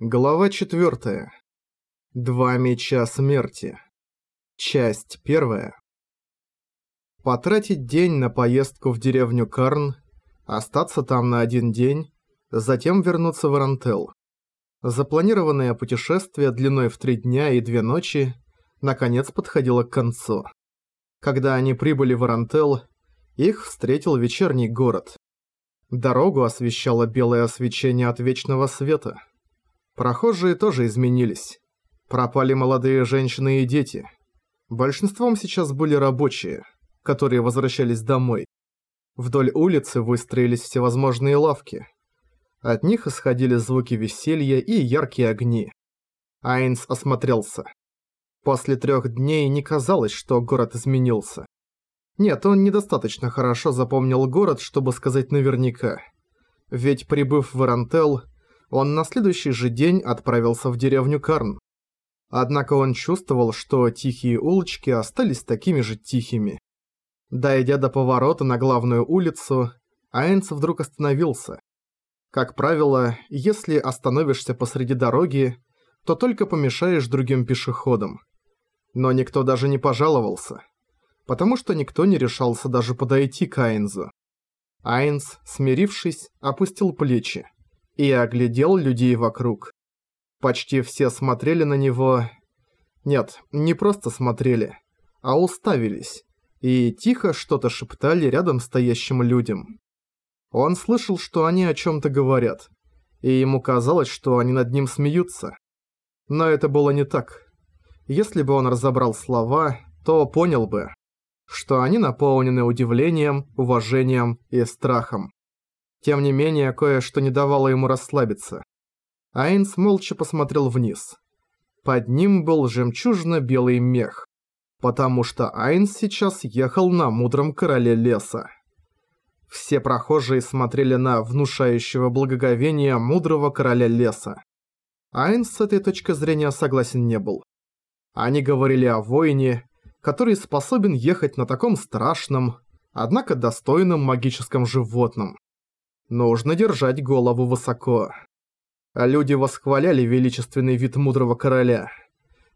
Глава 4. Два меча смерти. Часть 1. Потратить день на поездку в деревню Карн, остаться там на один день, затем вернуться в Арантел. Запланированное путешествие длиной в три дня и две ночи наконец подходило к концу. Когда они прибыли в Арантел, их встретил вечерний город. Дорогу освещало белое свечение от вечного света – Прохожие тоже изменились. Пропали молодые женщины и дети. Большинством сейчас были рабочие, которые возвращались домой. Вдоль улицы выстроились всевозможные лавки. От них исходили звуки веселья и яркие огни. Айнс осмотрелся. После трех дней не казалось, что город изменился. Нет, он недостаточно хорошо запомнил город, чтобы сказать наверняка. Ведь прибыв в Ирантел, он на следующий же день отправился в деревню Карн. Однако он чувствовал, что тихие улочки остались такими же тихими. Дойдя до поворота на главную улицу, Айнц вдруг остановился. Как правило, если остановишься посреди дороги, то только помешаешь другим пешеходам. Но никто даже не пожаловался, потому что никто не решался даже подойти к Айнзу. Айнс, смирившись, опустил плечи и оглядел людей вокруг. Почти все смотрели на него... Нет, не просто смотрели, а уставились, и тихо что-то шептали рядом стоящим людям. Он слышал, что они о чем-то говорят, и ему казалось, что они над ним смеются. Но это было не так. Если бы он разобрал слова, то понял бы, что они наполнены удивлением, уважением и страхом. Тем не менее, кое-что не давало ему расслабиться. Айнс молча посмотрел вниз. Под ним был жемчужно-белый мех, потому что Айнс сейчас ехал на мудром короле леса. Все прохожие смотрели на внушающего благоговения мудрого короля леса. Айнс с этой точки зрения согласен не был. Они говорили о воине, который способен ехать на таком страшном, однако достойном магическом животном. Нужно держать голову высоко. Люди восхваляли величественный вид мудрого короля.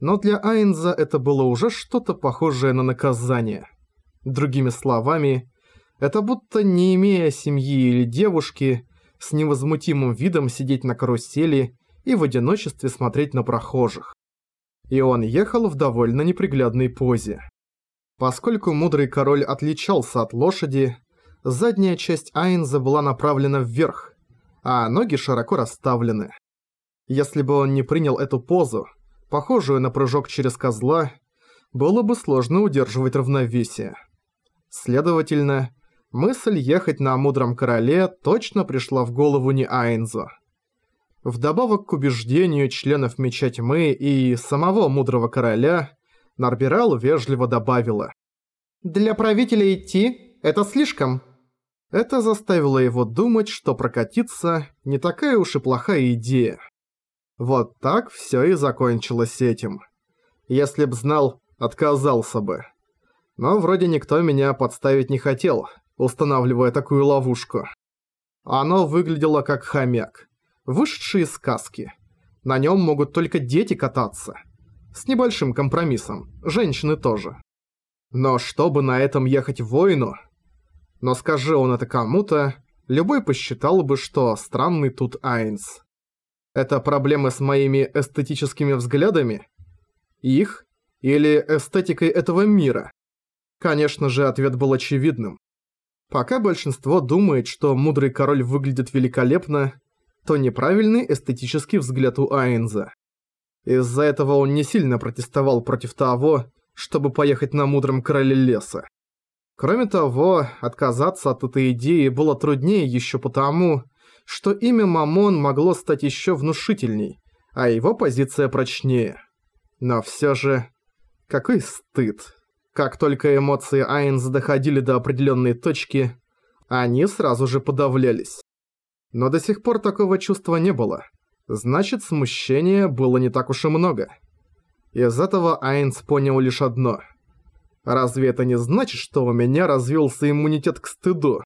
Но для Айнза это было уже что-то похожее на наказание. Другими словами, это будто не имея семьи или девушки, с невозмутимым видом сидеть на карусели и в одиночестве смотреть на прохожих. И он ехал в довольно неприглядной позе. Поскольку мудрый король отличался от лошади, задняя часть Айнза была направлена вверх, а ноги широко расставлены. Если бы он не принял эту позу, похожую на прыжок через козла, было бы сложно удерживать равновесие. Следовательно, мысль ехать на мудром короле точно пришла в голову не Айнзу. Вдобавок к убеждению членов Меча Тьмы и самого мудрого короля, Нарбирал вежливо добавила. «Для правителя идти – это слишком». Это заставило его думать, что прокатиться не такая уж и плохая идея. Вот так всё и закончилось этим. Если б знал, отказался бы. Но вроде никто меня подставить не хотел, устанавливая такую ловушку. Оно выглядело как хомяк, вышедший из сказки. На нём могут только дети кататься. С небольшим компромиссом, женщины тоже. Но чтобы на этом ехать воину, но скажи он это кому-то, любой посчитал бы, что странный тут Айнс. Это проблемы с моими эстетическими взглядами? Их? Или эстетикой этого мира? Конечно же, ответ был очевидным. Пока большинство думает, что мудрый король выглядит великолепно, то неправильный эстетический взгляд у Айнза. Из-за этого он не сильно протестовал против того, чтобы поехать на мудром короле леса. Кроме того, отказаться от этой идеи было труднее еще потому, что имя Мамон могло стать еще внушительней, а его позиция прочнее. Но все же, какой стыд. Как только эмоции Айнс доходили до определенной точки, они сразу же подавлялись. Но до сих пор такого чувства не было. Значит, смущения было не так уж и много. Из этого Айнс понял лишь одно – Разве это не значит, что у меня развился иммунитет к стыду?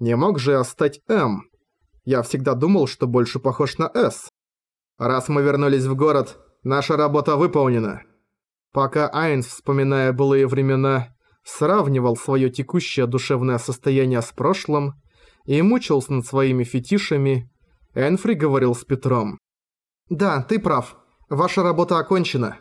Не мог же я стать М. Я всегда думал, что больше похож на С. Раз мы вернулись в город, наша работа выполнена». Пока Айнс, вспоминая былые времена, сравнивал свое текущее душевное состояние с прошлым и мучился над своими фетишами, Энфри говорил с Петром. «Да, ты прав. Ваша работа окончена.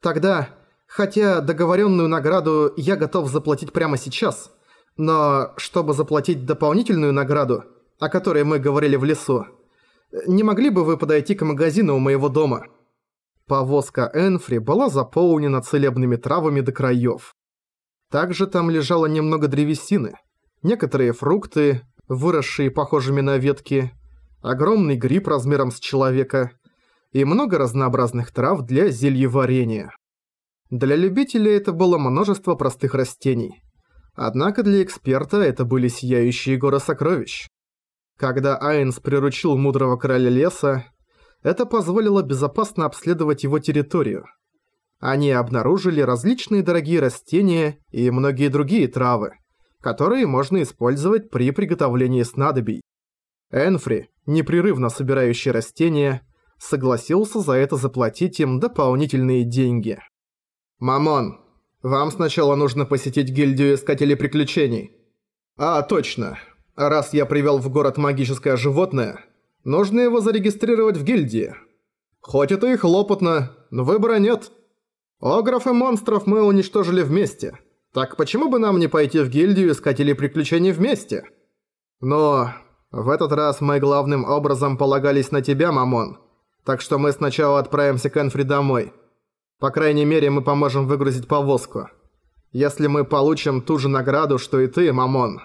Тогда, хотя договоренную награду я готов заплатить прямо сейчас, но чтобы заплатить дополнительную награду, о которой мы говорили в лесу, не могли бы вы подойти к магазину у моего дома?» Повозка Энфри была заполнена целебными травами до краев. Также там лежало немного древесины, некоторые фрукты, выросшие похожими на ветки, огромный гриб размером с человека и много разнообразных трав для зельеварения. Для любителей это было множество простых растений. Однако для эксперта это были сияющие горы сокровищ. Когда Айнс приручил мудрого короля леса, это позволило безопасно обследовать его территорию – они обнаружили различные дорогие растения и многие другие травы, которые можно использовать при приготовлении снадобий. Энфри, непрерывно собирающий растения, согласился за это заплатить им дополнительные деньги. «Мамон, вам сначала нужно посетить гильдию Искателей Приключений. А, точно. Раз я привел в город магическое животное, нужно его зарегистрировать в гильдии. Хоть это и хлопотно, но выбора нет». Огров и монстров мы уничтожили вместе. Так почему бы нам не пойти в гильдию Искателей Приключений вместе? Но в этот раз мы главным образом полагались на тебя, Мамон. Так что мы сначала отправимся к Энфри домой. По крайней мере, мы поможем выгрузить повозку. Если мы получим ту же награду, что и ты, Мамон,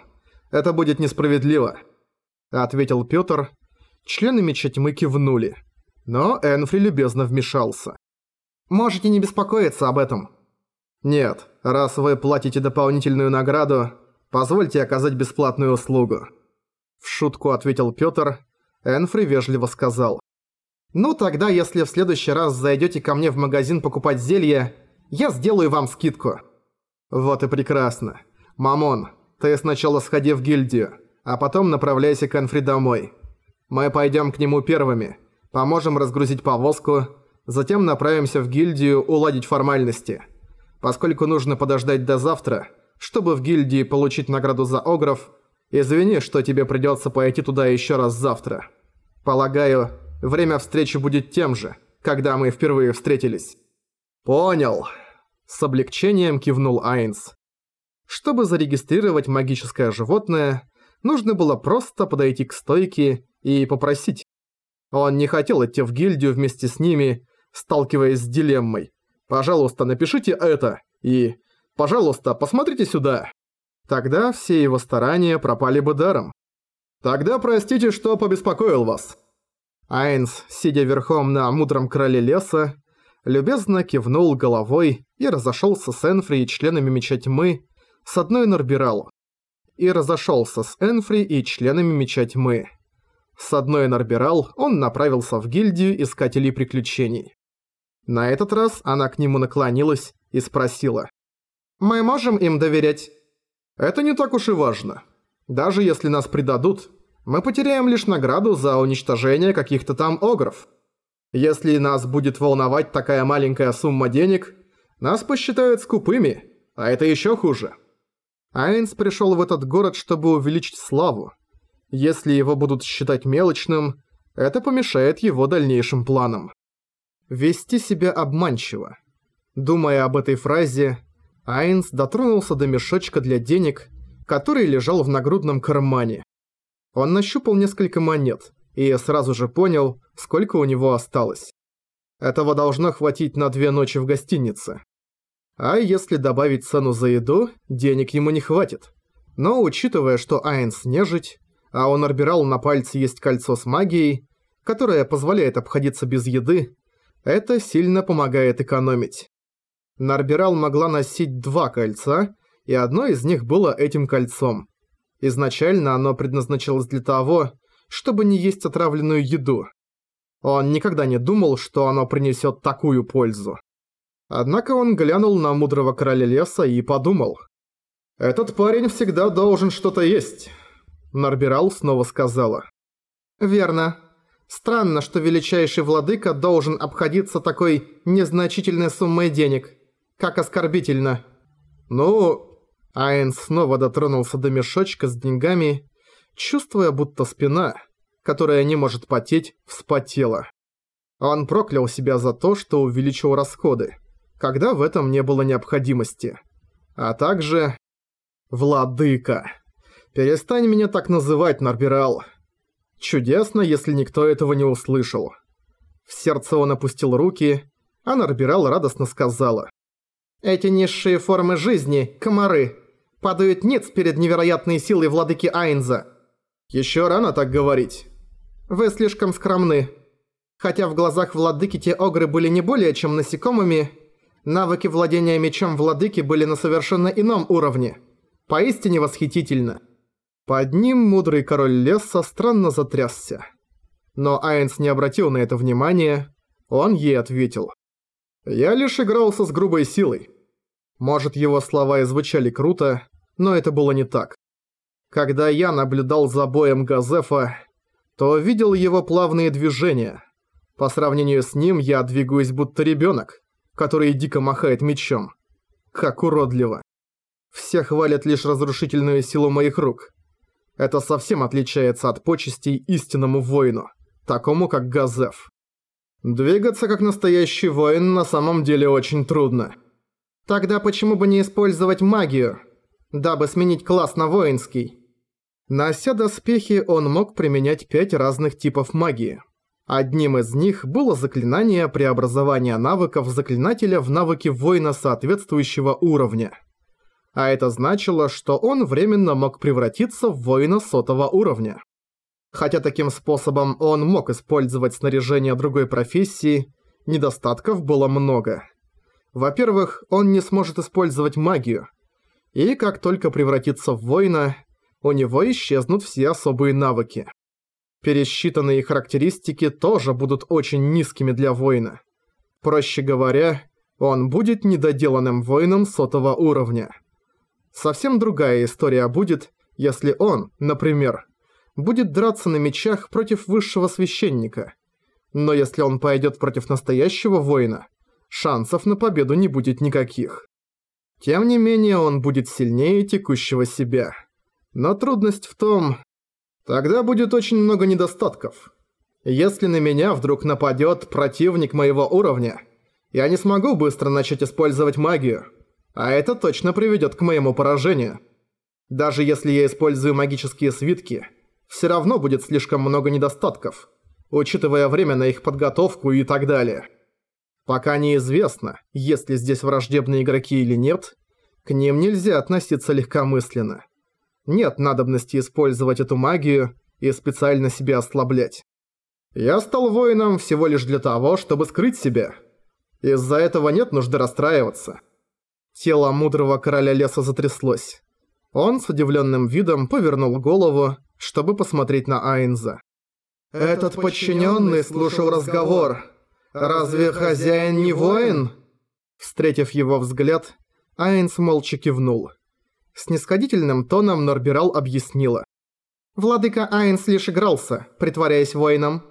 это будет несправедливо», — ответил Пётр. Члены Меча Тьмы кивнули. Но Энфри любезно вмешался. Можете не беспокоиться об этом. Нет, раз вы платите дополнительную награду, позвольте оказать бесплатную услугу. В шутку ответил Пётр. Энфри вежливо сказал. «Ну тогда, если в следующий раз зайдете ко мне в магазин покупать зелье, я сделаю вам скидку». «Вот и прекрасно. Мамон, ты сначала сходи в гильдию, а потом направляйся к Энфри домой. Мы пойдем к нему первыми, поможем разгрузить повозку, Затем направимся в гильдию уладить формальности. Поскольку нужно подождать до завтра, чтобы в гильдии получить награду за Огров, извини, что тебе придется пойти туда еще раз завтра. Полагаю, время встречи будет тем же, когда мы впервые встретились. Понял. С облегчением кивнул Айнс. Чтобы зарегистрировать магическое животное, нужно было просто подойти к стойке и попросить. Он не хотел идти в гильдию вместе с ними, сталкиваясь с дилеммой. «Пожалуйста, напишите это» и «Пожалуйста, посмотрите сюда». Тогда все его старания пропали бы даром. «Тогда простите, что побеспокоил вас». Айнс, сидя верхом на мудром кроле леса, любезно кивнул головой и разошелся с Энфри и членами Меча Тьмы с одной Норбирал. И разошелся с Энфри и членами Меча Тьмы. С одной Норбирал он направился в гильдию Искателей Приключений. На этот раз она к нему наклонилась и спросила. «Мы можем им доверять?» «Это не так уж и важно. Даже если нас предадут, мы потеряем лишь награду за уничтожение каких-то там огров. Если нас будет волновать такая маленькая сумма денег, нас посчитают скупыми, а это еще хуже». Айнс пришел в этот город, чтобы увеличить славу. Если его будут считать мелочным, это помешает его дальнейшим планам. Вести себя обманчиво. Думая об этой фразе, Айнс дотронулся до мешочка для денег, который лежал в нагрудном кармане. Он нащупал несколько монет и сразу же понял, сколько у него осталось. Этого должно хватить на две ночи в гостинице. А если добавить цену за еду, денег ему не хватит. Но учитывая, что Айнс нежить, а он Арбирал на пальце есть кольцо с магией, которое позволяет обходиться без еды, это сильно помогает экономить. Нарбирал могла носить два кольца, и одно из них было этим кольцом. Изначально оно предназначалось для того, чтобы не есть отравленную еду. Он никогда не думал, что оно принесет такую пользу. Однако он глянул на мудрого короля леса и подумал. «Этот парень всегда должен что-то есть», — Нарбирал снова сказала. «Верно. Странно, что величайший владыка должен обходиться такой незначительной суммой денег. Как оскорбительно. Ну... Айн снова дотронулся до мешочка с деньгами, чувствуя, будто спина, которая не может потеть, вспотела. Он проклял себя за то, что увеличил расходы, когда в этом не было необходимости. А также... Владыка. Перестань меня так называть, Нарбирал. Чудесно, если никто этого не услышал. В сердце он опустил руки, а Нарбирал радостно сказала. «Эти низшие формы жизни, комары, падают ниц перед невероятной силой владыки Айнза». «Ещё рано так говорить». «Вы слишком скромны». Хотя в глазах владыки те огры были не более чем насекомыми, навыки владения мечом владыки были на совершенно ином уровне. Поистине восхитительно. Под ним мудрый король леса странно затрясся. Но Айнс не обратил на это внимания, он ей ответил. «Я лишь игрался с грубой силой». Может, его слова и звучали круто, но это было не так. Когда я наблюдал за боем Газефа, то видел его плавные движения. По сравнению с ним я двигаюсь будто ребенок, который дико махает мечом. Как уродливо. Все хвалят лишь разрушительную силу моих рук. Это совсем отличается от почестей истинному воину, такому как Газеф. Двигаться как настоящий воин на самом деле очень трудно. Тогда почему бы не использовать магию, дабы сменить класс на воинский? Нося доспехи, он мог применять пять разных типов магии. Одним из них было заклинание преобразования навыков заклинателя в навыки воина соответствующего уровня – а это значило, что он временно мог превратиться в воина сотого уровня. Хотя таким способом он мог использовать снаряжение другой профессии, недостатков было много. Во-первых, он не сможет использовать магию. И как только превратится в воина, у него исчезнут все особые навыки. Пересчитанные характеристики тоже будут очень низкими для воина. Проще говоря, он будет недоделанным воином сотого уровня. Совсем другая история будет, если он, например, будет драться на мечах против высшего священника. Но если он пойдет против настоящего воина, шансов на победу не будет никаких. Тем не менее, он будет сильнее текущего себя. Но трудность в том... Тогда будет очень много недостатков. Если на меня вдруг нападет противник моего уровня, я не смогу быстро начать использовать магию. А это точно приведет к моему поражению. Даже если я использую магические свитки, все равно будет слишком много недостатков, учитывая время на их подготовку и так далее. Пока неизвестно, есть ли здесь враждебные игроки или нет, к ним нельзя относиться легкомысленно. Нет надобности использовать эту магию и специально себя ослаблять. Я стал воином всего лишь для того, чтобы скрыть себя. Из-за этого нет нужды расстраиваться. Тело мудрого короля леса затряслось. Он с удивленным видом повернул голову, чтобы посмотреть на Айнза. «Этот подчиненный слушал разговор. Разве хозяин не воин?» Встретив его взгляд, Айнс молча кивнул. Снисходительным тоном Норбирал объяснила. «Владыка Айнс лишь игрался, притворяясь воином.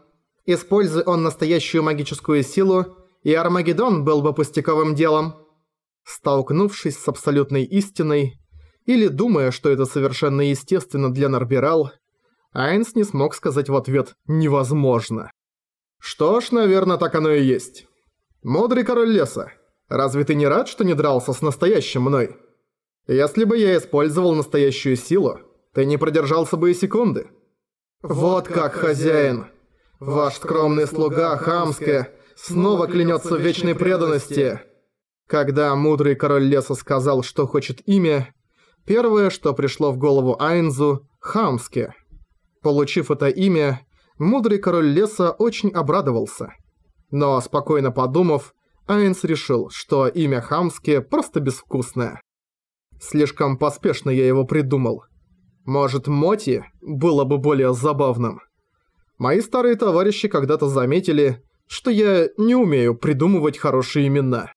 Используя он настоящую магическую силу, и Армагеддон был бы пустяковым делом». Столкнувшись с абсолютной истиной, или думая, что это совершенно естественно для Нарбирал, Айнс не смог сказать в ответ «невозможно». Что ж, наверное, так оно и есть. Мудрый король леса, разве ты не рад, что не дрался с настоящим мной? Если бы я использовал настоящую силу, ты не продержался бы и секунды. Вот как, хозяин. Ваш скромный слуга Хамске снова клянется в вечной преданности. Когда мудрый король леса сказал, что хочет имя, первое, что пришло в голову Айнзу – Хамске. Получив это имя, мудрый король леса очень обрадовался. Но, спокойно подумав, Айнс решил, что имя Хамске просто безвкусное. Слишком поспешно я его придумал. Может, Моти было бы более забавным. Мои старые товарищи когда-то заметили, что я не умею придумывать хорошие имена.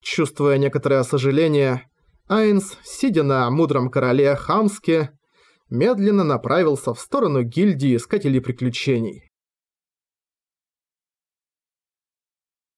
Чувствуя некоторое сожаление, Айнс, сидя на мудром короле Хамске, медленно направился в сторону гильдии Искателей Приключений.